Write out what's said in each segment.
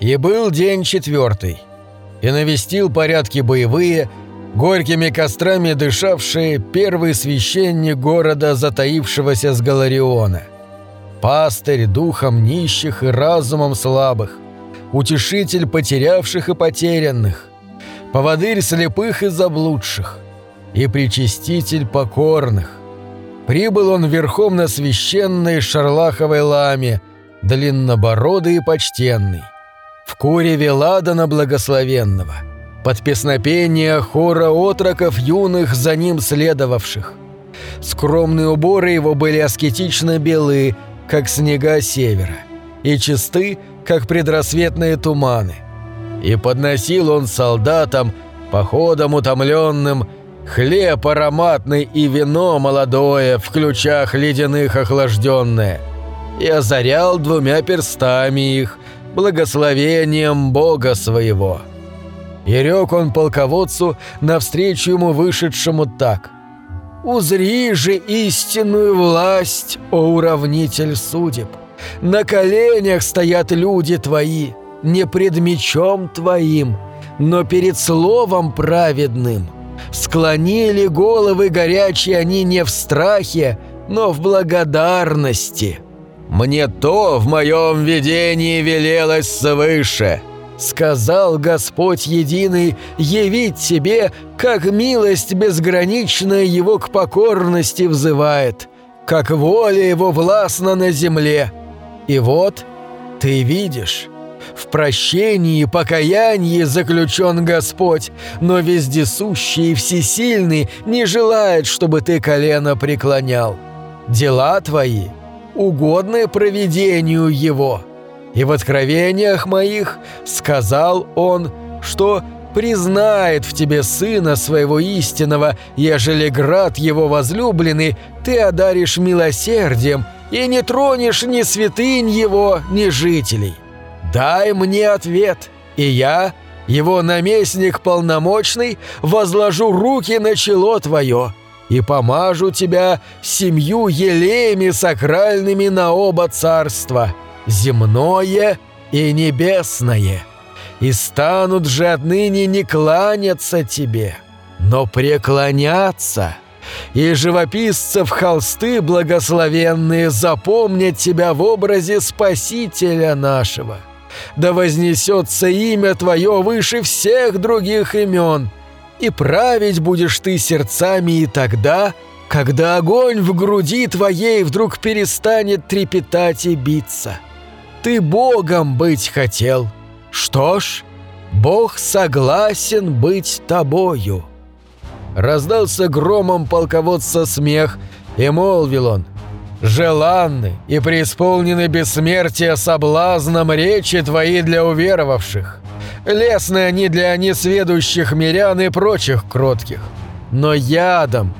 И был день четвертый. И навестил порядки боевые, горькими кострами дышавшие первый священник города, затаившегося с Галариона. Пастырь духом нищих и разумом слабых, утешитель потерявших и потерянных, поводырь слепых и заблудших, и причаститель покорных. Прибыл он верхом на священной шарлаховой ламе, длиннобородый и почтенный, в куреве ладана благословенного, под песнопение хора отроков юных за ним следовавших. Скромные уборы его были аскетично белы, как снега севера, и чисты, как предрассветные туманы. И подносил он солдатам, походом утомленным, хлеб ароматный и вино молодое, в ключах ледяных охлажденное, и озарял двумя перстами их, благословением Бога своего. И рек он полководцу навстречу ему вышедшему так. «Узри же истинную власть, о уравнитель судеб! На коленях стоят люди твои, не пред мечом твоим, но перед словом праведным. Склонили головы горячие они не в страхе, но в благодарности». «Мне то в моем видении велелось свыше», — сказал Господь Единый, явить тебе, как милость безграничная его к покорности взывает, как воля его властна на земле. И вот ты видишь». В прощении и покаянии заключен Господь, но вездесущий и всесильный не желает, чтобы ты колено преклонял. Дела твои угодны провидению его. И в откровениях моих сказал он, что признает в тебе сына своего истинного, ежели град его возлюбленный, ты одаришь милосердием и не тронешь ни святынь его, ни жителей. Дай мне ответ, и я, его наместник полномочный, возложу руки на чело твое» и помажу тебя семью елеями сакральными на оба царства, земное и небесное. И станут же отныне не кланяться тебе, но преклоняться. И живописцев холсты благословенные запомнят тебя в образе Спасителя нашего. Да вознесется имя твое выше всех других имен, и править будешь ты сердцами и тогда, когда огонь в груди твоей вдруг перестанет трепетать и биться. Ты Богом быть хотел. Что ж, Бог согласен быть тобою». Раздался громом полководца смех, и молвил он, «Желанны и преисполнены бессмертия соблазном речи твои для уверовавших. Лесны они для несведущих мирян и прочих кротких. Но ядом,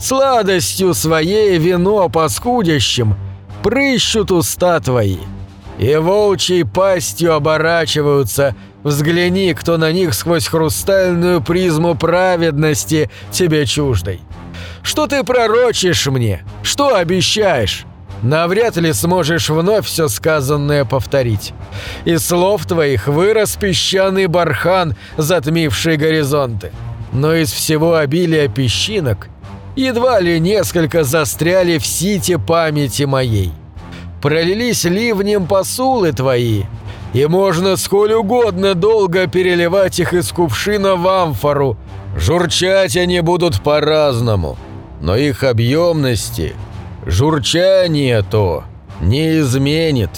сладостью своей вино паскудящим прыщут уста твои. И волчьей пастью оборачиваются, взгляни, кто на них сквозь хрустальную призму праведности тебе чуждой. Что ты пророчишь мне? Что обещаешь? навряд ли сможешь вновь все сказанное повторить. Из слов твоих вырос песчаный бархан, затмивший горизонты. Но из всего обилия песчинок едва ли несколько застряли в сите памяти моей. Пролились ливнем посулы твои, и можно сколь угодно долго переливать их из кувшина в амфору. Журчать они будут по-разному, но их объемности – журчание то не изменит.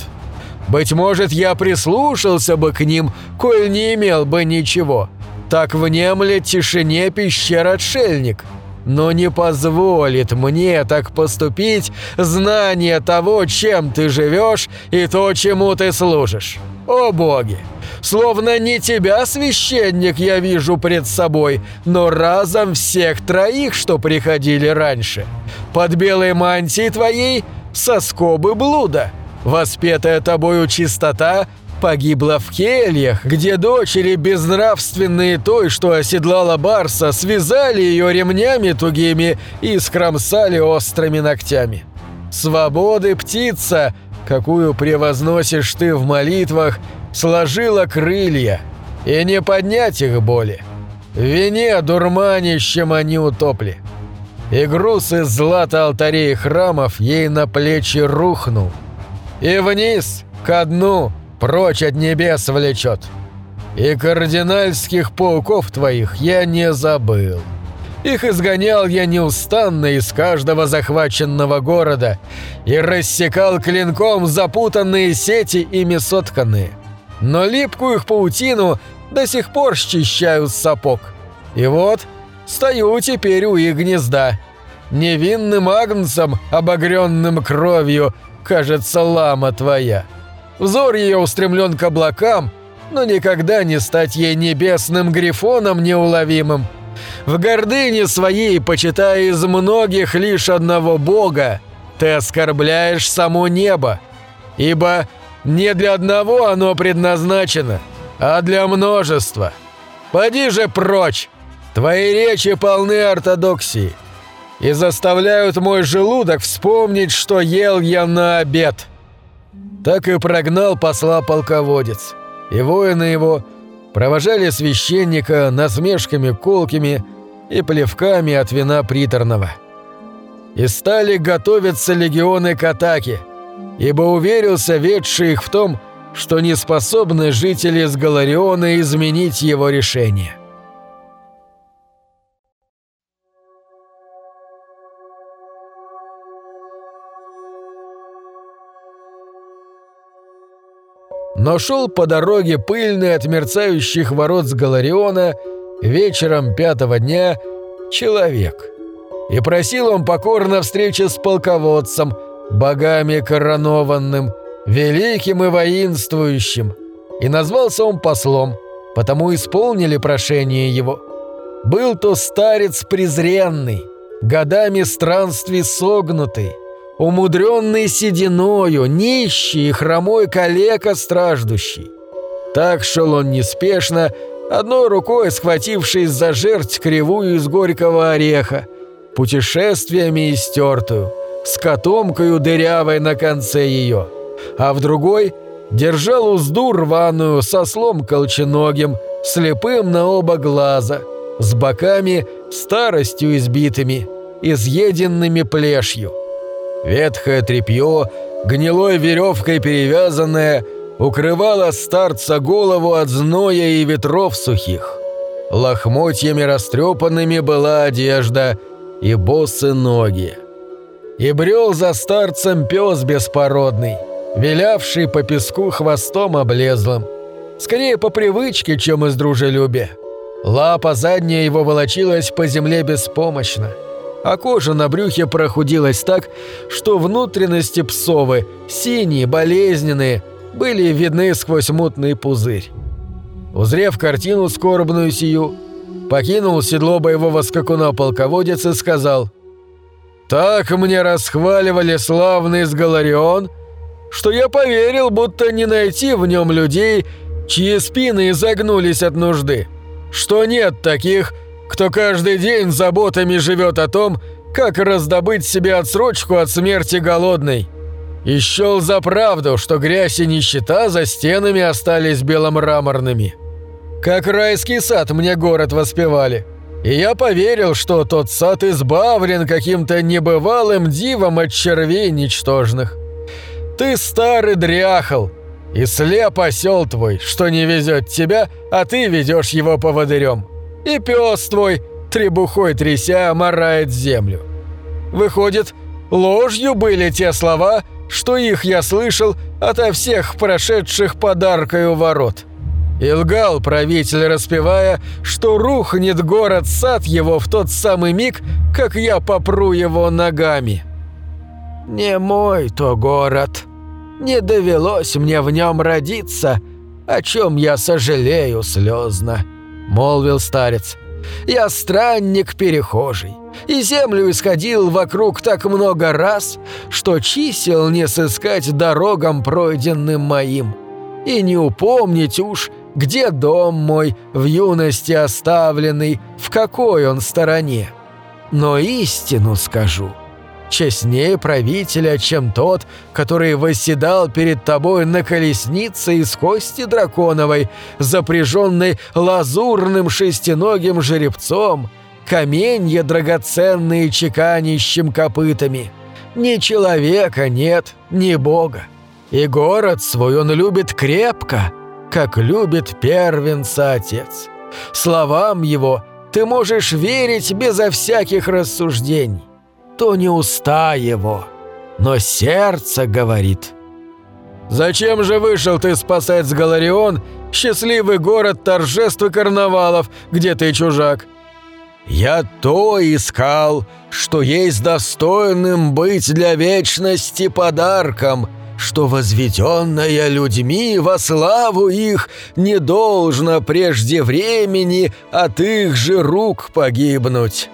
Быть может, я прислушался бы к ним, коль не имел бы ничего. Так внемлет тишине пещер отшельник. Но не позволит мне так поступить знание того, чем ты живешь и то, чему ты служишь. О боги! Словно не тебя, священник, я вижу пред собой, но разом всех троих, что приходили раньше. Под белой мантией твоей соскобы блуда. Воспетая тобою чистота погибла в кельях, где дочери безнравственные той, что оседлала Барса, связали ее ремнями тугими и скромсали острыми ногтями. Свободы птица, какую превозносишь ты в молитвах, сложила крылья, и не поднять их боли. В вине дурманищем они утопли. И груз из злата алтарей храмов ей на плечи рухнул. И вниз, ко дну, прочь от небес влечет. И кардинальских пауков твоих я не забыл. Их изгонял я неустанно из каждого захваченного города и рассекал клинком запутанные сети ими сотканные. Но липкую их паутину до сих пор счищаю с сапог. И вот стою теперь у их гнезда. Невинным агнцем, обогренным кровью, кажется лама твоя. Взор ее устремлен к облакам, но никогда не стать ей небесным грифоном неуловимым. В гордыне своей, почитая из многих лишь одного Бога, ты оскорбляешь само небо, ибо не для одного оно предназначено, а для множества. Поди же прочь, твои речи полны ортодоксии и заставляют мой желудок вспомнить, что ел я на обед». Так и прогнал посла полководец, и воины его провожали священника насмешками колкими и плевками от вина приторного. И стали готовиться легионы к атаке, ибо уверился ведший их в том, что не способны жители с Галариона изменить его решение. но шел по дороге пыльный от мерцающих ворот с Галариона вечером пятого дня человек. И просил он покорно встречи с полководцем, богами коронованным, великим и воинствующим. И назвался он послом, потому исполнили прошение его. Был то старец презренный, годами странствий согнутый, умудренный сединою, нищий и хромой калека страждущий. Так шел он неспешно, одной рукой схватившись за жерть кривую из горького ореха, путешествиями истертую, с котомкою дырявой на конце ее, а в другой держал узду рваную со слом колченогим, слепым на оба глаза, с боками старостью избитыми, изъеденными плешью. Ветхое тряпье, гнилой веревкой перевязанное, укрывало старца голову от зноя и ветров сухих. Лохмотьями растрепанными была одежда и босы ноги. И брел за старцем пес беспородный, вилявший по песку хвостом облезлым. Скорее по привычке, чем из дружелюбия. Лапа задняя его волочилась по земле беспомощно а кожа на брюхе прохудилась так, что внутренности псовы, синие, болезненные, были видны сквозь мутный пузырь. Узрев картину скорбную сию, покинул седло боевого скакуна полководец и сказал «Так мне расхваливали славный Сгаларион, что я поверил, будто не найти в нем людей, чьи спины изогнулись от нужды, что нет таких, кто каждый день заботами живет о том, как раздобыть себе отсрочку от смерти голодной. И счел за правду, что грязь и нищета за стенами остались беломраморными. Как райский сад мне город воспевали. И я поверил, что тот сад избавлен каким-то небывалым дивом от червей ничтожных. Ты старый дряхал, и слеп осел твой, что не везет тебя, а ты ведешь его поводырем и пес твой, требухой тряся, морает землю. Выходит, ложью были те слова, что их я слышал ото всех прошедших подаркою ворот. И лгал правитель, распевая, что рухнет город-сад его в тот самый миг, как я попру его ногами. «Не мой то город. Не довелось мне в нем родиться, о чем я сожалею слезно», молвил старец. «Я странник-перехожий, и землю исходил вокруг так много раз, что чисел не сыскать дорогам пройденным моим, и не упомнить уж, где дом мой в юности оставленный, в какой он стороне. Но истину скажу. честнее правителя, чем тот, который восседал перед тобой на колеснице из кости драконовой, запряженной лазурным шестиногим жеребцом, каменья драгоценные чеканищем копытами. Ни человека нет, ни бога. И город свой он любит крепко, как любит первенца отец. Словам его ты можешь верить безо всяких рассуждений то не уста его, но сердце говорит. «Зачем же вышел ты спасать с Галарион, счастливый город торжеств и карнавалов, где ты чужак?» «Я то искал, что есть достойным быть для вечности подарком», что возведенное людьми во славу их не должно прежде времени от их же рук погибнуть.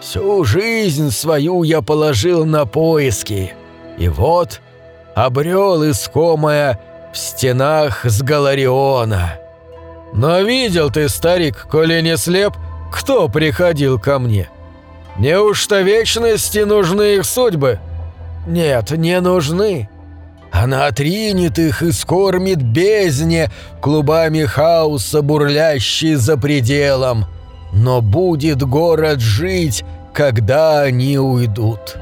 Всю жизнь свою я положил на поиски. И вот обрел искомое в стенах с Галариона. Но видел ты, старик, коли не слеп, кто приходил ко мне? Неужто вечности нужны их судьбы? Нет, не нужны. Она отринет их и скормит бездне, клубами хаоса, бурлящей за пределом. Но будет город жить, когда они уйдут.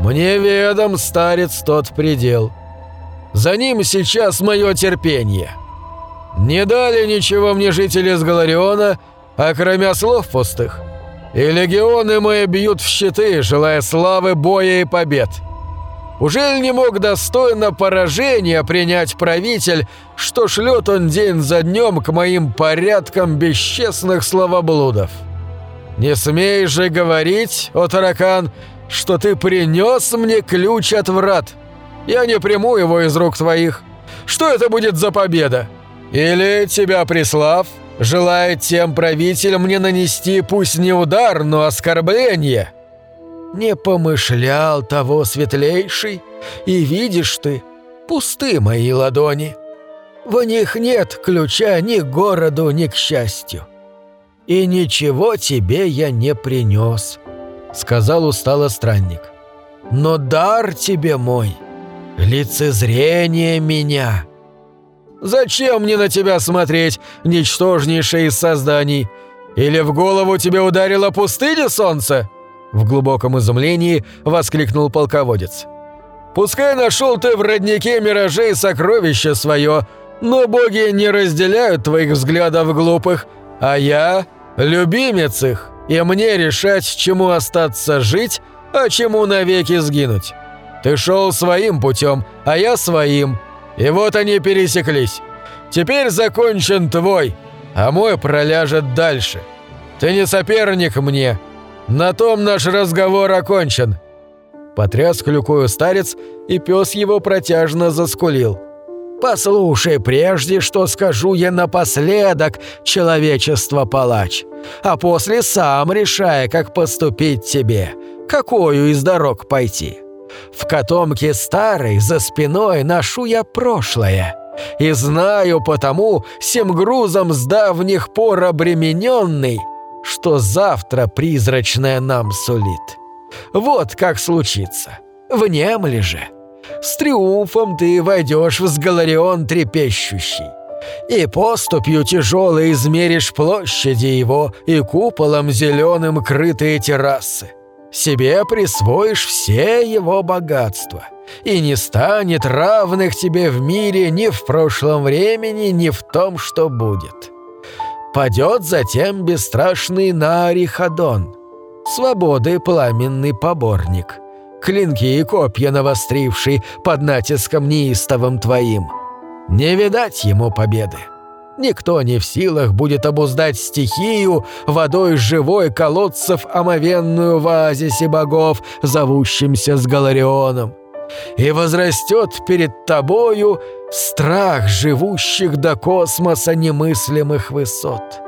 Мне ведом, старец, тот предел. За ним сейчас мое терпение. Не дали ничего мне жители с Галариона, а кроме слов пустых. И легионы мои бьют в щиты, желая славы боя и побед. Ужель не мог достойно поражения принять правитель, что шлет он день за днем к моим порядкам бесчестных словоблудов? Не смей же говорить, о таракан, что ты принес мне ключ от врат. Я не приму его из рук твоих. Что это будет за победа? Или тебя прислав, желает тем правителям мне нанести пусть не удар, но оскорбление?» Не помышлял того светлейший, и видишь ты, пусты мои ладони. В них нет ключа ни к городу, ни к счастью. И ничего тебе я не принес, сказал устало странник. Но дар тебе мой, лицезрение меня. Зачем мне на тебя смотреть, ничтожнейшее из созданий? Или в голову тебе ударило пустыня солнца? В глубоком изумлении воскликнул полководец. «Пускай нашел ты в роднике миражей сокровище свое, но боги не разделяют твоих взглядов глупых, а я – любимец их, и мне решать, чему остаться жить, а чему навеки сгинуть. Ты шел своим путем, а я своим, и вот они пересеклись. Теперь закончен твой, а мой проляжет дальше. Ты не соперник мне, «На том наш разговор окончен!» Потряс клюкою старец, и пес его протяжно заскулил. «Послушай прежде, что скажу я напоследок, человечество-палач, а после сам решая, как поступить тебе, какую из дорог пойти. В котомке старой за спиной ношу я прошлое, и знаю потому, всем грузом с давних пор обремененный, что завтра призрачное нам сулит. Вот как случится. Внемли же. С триумфом ты войдешь в сгаларион трепещущий. И поступью тяжелой измеришь площади его и куполом зеленым крытые террасы. Себе присвоишь все его богатства, и не станет равных тебе в мире ни в прошлом времени, ни в том, что будет падет затем бесстрашный Нарихадон, свободы пламенный поборник, клинки и копья навостривший под натиском неистовым твоим. Не видать ему победы. Никто не в силах будет обуздать стихию водой живой колодцев омовенную в оазисе богов, зовущимся с Галарионом и возрастет перед тобою страх живущих до космоса немыслимых высот.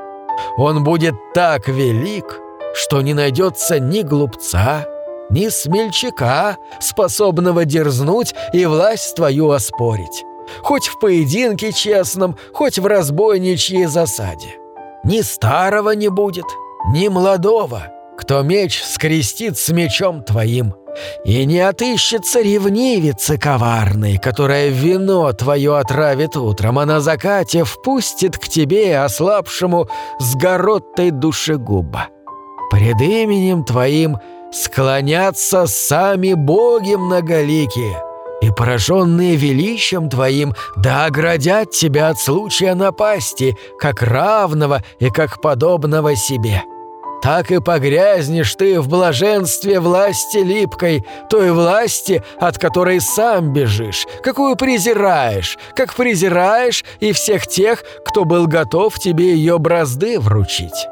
Он будет так велик, что не найдется ни глупца, ни смельчака, способного дерзнуть и власть твою оспорить, хоть в поединке честном, хоть в разбойничьей засаде. Ни старого не будет, ни молодого, кто меч скрестит с мечом твоим – И не отыщется ревнивицы коварной, которая вино твое отравит утром, а на закате впустит к тебе, ослабшему, с гороттой душегуба. Пред именем твоим склонятся сами боги многоликие, и пораженные величием твоим да оградят тебя от случая напасти, как равного и как подобного себе» так и погрязнешь ты в блаженстве власти липкой, той власти, от которой сам бежишь, какую презираешь, как презираешь и всех тех, кто был готов тебе ее бразды вручить.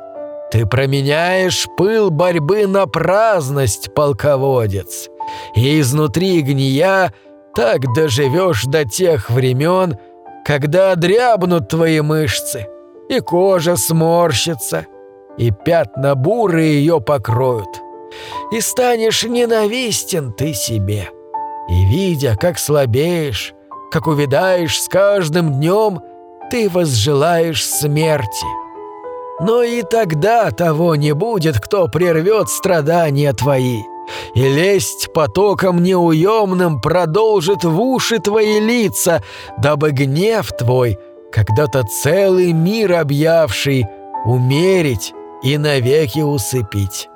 Ты променяешь пыл борьбы на праздность, полководец, и изнутри гния так доживешь до тех времен, когда дрябнут твои мышцы, и кожа сморщится — и пятна буры ее покроют. И станешь ненавистен ты себе. И видя, как слабеешь, как увядаешь с каждым днем, ты возжелаешь смерти. Но и тогда того не будет, кто прервет страдания твои, и лесть потоком неуемным продолжит в уши твои лица, дабы гнев твой, когда-то целый мир объявший, умерить и навеки усыпить.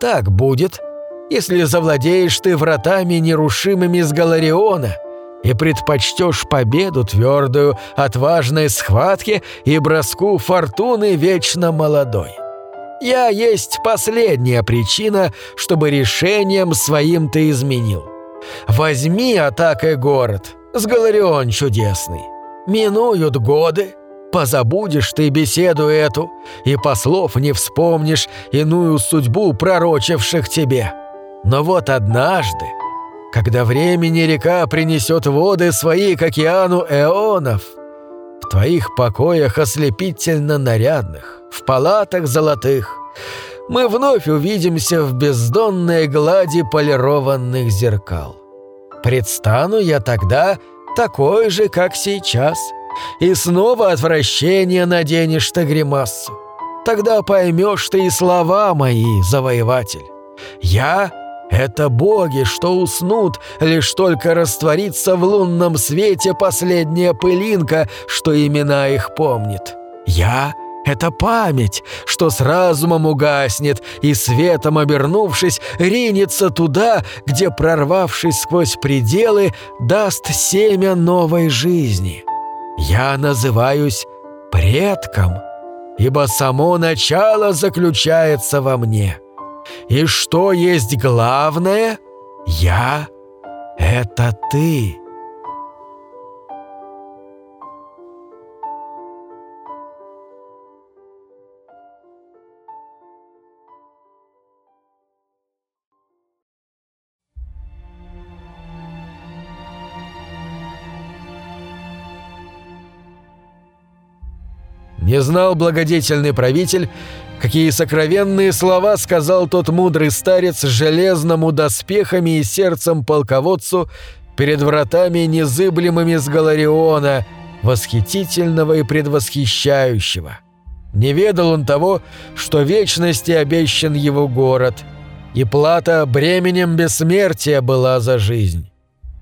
Так будет, если завладеешь ты вратами нерушимыми с Галариона и предпочтешь победу твердую, отважной схватке и броску фортуны вечно молодой. Я есть последняя причина, чтобы решением своим ты изменил. Возьми атакой город, с Галарион чудесный. Минуют годы, Позабудешь ты беседу эту, и послов не вспомнишь иную судьбу пророчивших тебе. Но вот однажды, когда времени река принесет воды свои к океану эонов, в твоих покоях ослепительно нарядных, в палатах золотых, мы вновь увидимся в бездонной глади полированных зеркал. Предстану я тогда такой же, как сейчас — и снова отвращение наденешь ты гримасу. Тогда поймешь ты и слова мои, завоеватель. Я — это боги, что уснут, лишь только растворится в лунном свете последняя пылинка, что имена их помнит. Я — это память, что с разумом угаснет и светом обернувшись, ринется туда, где, прорвавшись сквозь пределы, даст семя новой жизни. Я называюсь предком, ибо само начало заключается во мне. И что есть главное? Я — это ты». Не знал благодетельный правитель, какие сокровенные слова сказал тот мудрый старец железному доспехами и сердцем полководцу перед вратами незыблемыми с Галариона, восхитительного и предвосхищающего. Не ведал он того, что вечности обещан его город, и плата бременем бессмертия была за жизнь.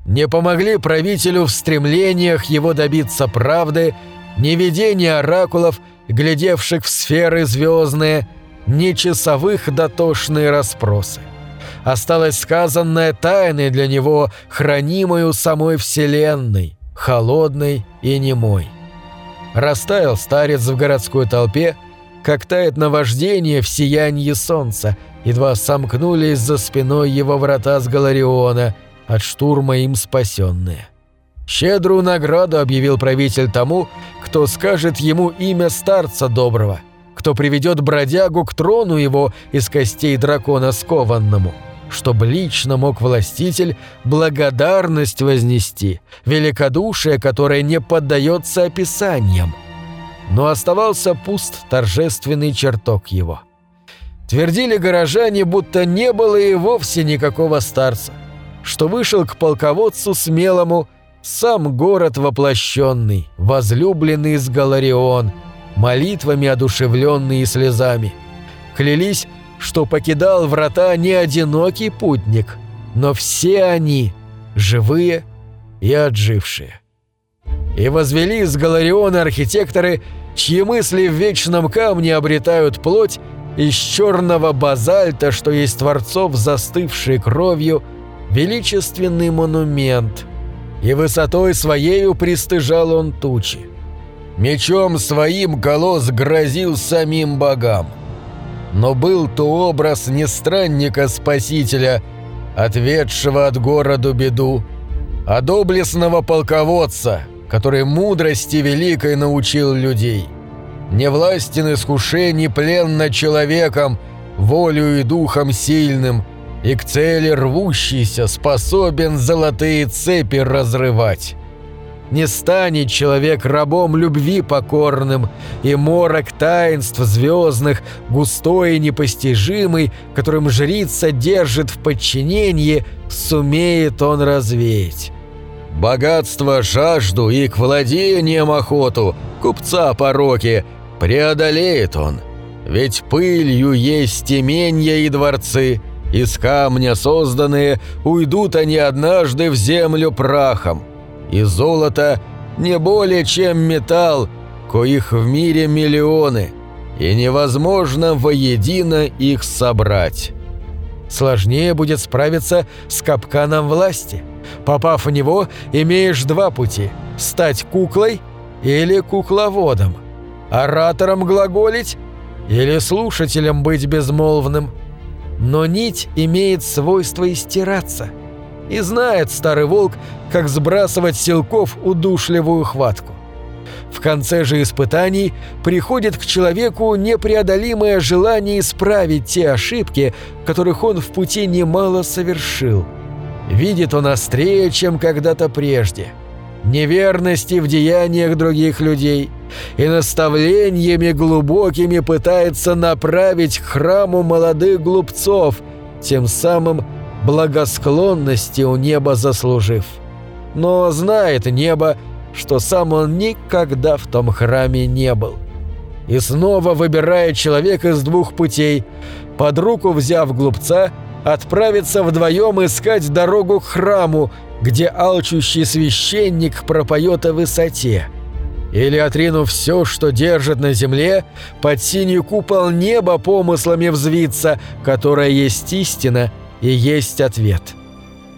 Не помогли правителю в стремлениях его добиться правды – ни видения оракулов, глядевших в сферы звездные, ни часовых дотошные расспросы. Осталась сказанная тайной для него, хранимою самой Вселенной, холодной и немой. Растаял старец в городской толпе, как тает наваждение в сиянии солнца, едва сомкнулись за спиной его врата с Галариона, от штурма им спасенные. Щедрую награду объявил правитель тому, кто скажет ему имя старца доброго, кто приведет бродягу к трону его из костей дракона скованному, чтобы лично мог властитель благодарность вознести, великодушие, которое не поддается описаниям. Но оставался пуст торжественный чертог его. Твердили горожане, будто не было и вовсе никакого старца, что вышел к полководцу смелому, сам город воплощенный, возлюбленный из Галарион, молитвами одушевленный и слезами. Клялись, что покидал врата не одинокий путник, но все они живые и отжившие. И возвели с Галариона архитекторы, чьи мысли в вечном камне обретают плоть из черного базальта, что есть творцов, застывший кровью, величественный монумент, и высотой своею пристыжал он тучи. Мечом своим колосс грозил самим богам. Но был то образ не странника-спасителя, ответшего от городу беду, а доблестного полководца, который мудрости великой научил людей. Не властен искушений плен над человеком, волю и духом сильным, и к цели рвущийся способен золотые цепи разрывать. Не станет человек рабом любви покорным, и морок таинств звездных, густой и непостижимый, которым жрица держит в подчинении, сумеет он развеять. Богатство жажду и к владениям охоту, купца пороки, преодолеет он. Ведь пылью есть именья и дворцы, из камня созданные, уйдут они однажды в землю прахом и золото не более чем металл, коих в мире миллионы, и невозможно воедино их собрать. Сложнее будет справиться с капканом власти. Попав в него, имеешь два пути – стать куклой или кукловодом, оратором глаголить или слушателем быть безмолвным. Но нить имеет свойство истираться – и знает старый волк, как сбрасывать силков удушливую хватку. В конце же испытаний приходит к человеку непреодолимое желание исправить те ошибки, которых он в пути немало совершил. Видит он острее, чем когда-то прежде. Неверности в деяниях других людей и наставлениями глубокими пытается направить к храму молодых глупцов, тем самым благосклонности у неба заслужив. Но знает небо, что сам он никогда в том храме не был. И снова выбирает человек из двух путей, под руку взяв глупца, отправиться вдвоем искать дорогу к храму, где алчущий священник пропоет о высоте. Или, отринув все, что держит на земле, под синий купол неба помыслами взвиться, которая есть истина – и есть ответ.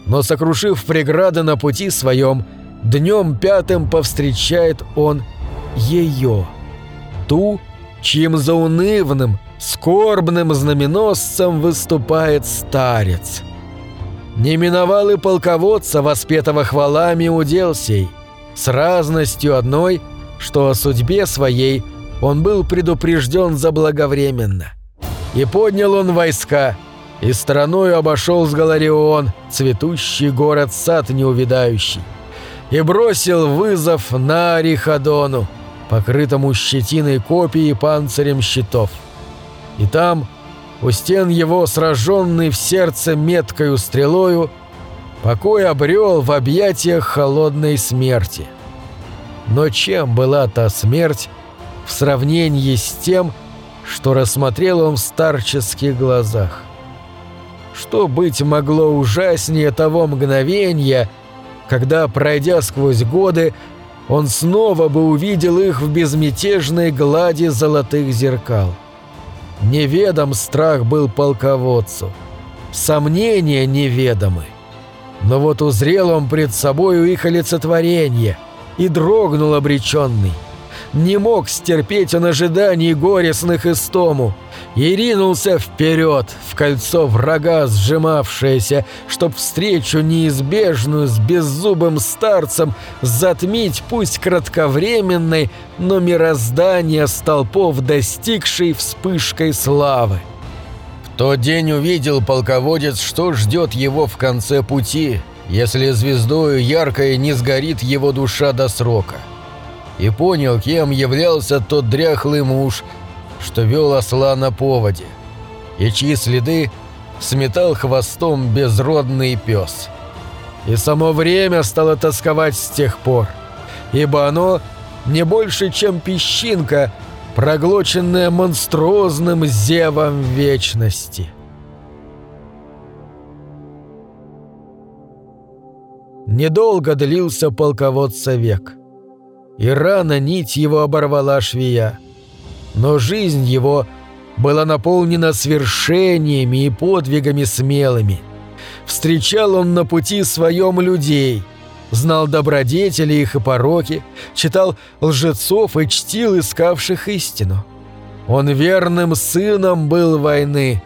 Но сокрушив преграды на пути своем, днем пятым повстречает он ее, ту, чьим заунывным, скорбным знаменосцем выступает старец. Не миновал и полководца, воспетого хвалами удел сей, с разностью одной, что о судьбе своей он был предупрежден заблаговременно. И поднял он войска – и стороной обошел с Галарион, цветущий город-сад неувидающий, и бросил вызов на Арихадону, покрытому щетиной копий и панцирем щитов. И там, у стен его, сраженный в сердце меткою стрелою, покой обрел в объятиях холодной смерти. Но чем была та смерть в сравнении с тем, что рассмотрел он в старческих глазах? Что быть могло ужаснее того мгновения, когда, пройдя сквозь годы, он снова бы увидел их в безмятежной глади золотых зеркал. Неведом страх был полководцу, сомнения неведомы. Но вот узрел он пред собою их олицетворение и дрогнул обреченный. Не мог стерпеть он ожиданий горестных истому и ринулся вперед, в кольцо врага сжимавшееся, чтоб встречу неизбежную с беззубым старцем затмить пусть кратковременной, но мироздание столпов, достигшей вспышкой славы. В тот день увидел полководец, что ждет его в конце пути, если звездою яркой не сгорит его душа до срока и понял, кем являлся тот дряхлый муж, что вел осла на поводе, и чьи следы сметал хвостом безродный пес. И само время стало тосковать с тех пор, ибо оно не больше, чем песчинка, проглоченная монструозным зевом вечности. Недолго длился полководца век. И рано нить его оборвала швея. Но жизнь его была наполнена свершениями и подвигами смелыми. Встречал он на пути своем людей, знал добродетели их и пороки, читал лжецов и чтил искавших истину. Он верным сыном был войны,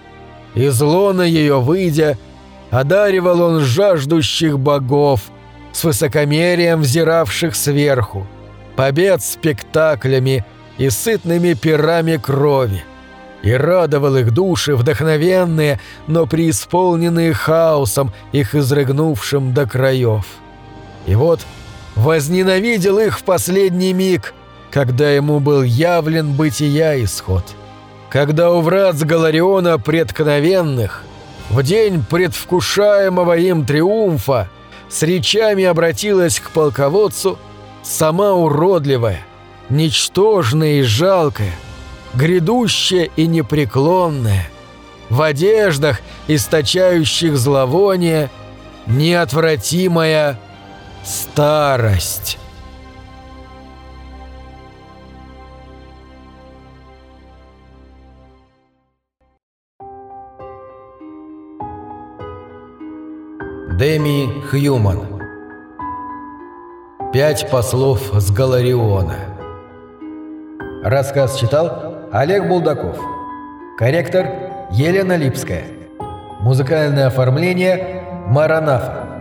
из лона ее выйдя, одаривал он жаждущих богов, с высокомерием взиравших сверху, побед спектаклями и сытными пирами крови, и радовал их души вдохновенные, но преисполненные хаосом, их изрыгнувшим до краев. И вот возненавидел их в последний миг, когда ему был явлен бытия исход. Когда у врат с Галариона преткновенных, в день предвкушаемого им триумфа, с речами обратилась к полководцу сама уродливая, ничтожная и жалкая, грядущая и непреклонная, в одеждах, источающих зловоние, неотвратимая старость. Деми Хьюман. Пять послов с Галариона. Рассказ читал Олег Булдаков. Корректор Елена Липская. Музыкальное оформление Маранафа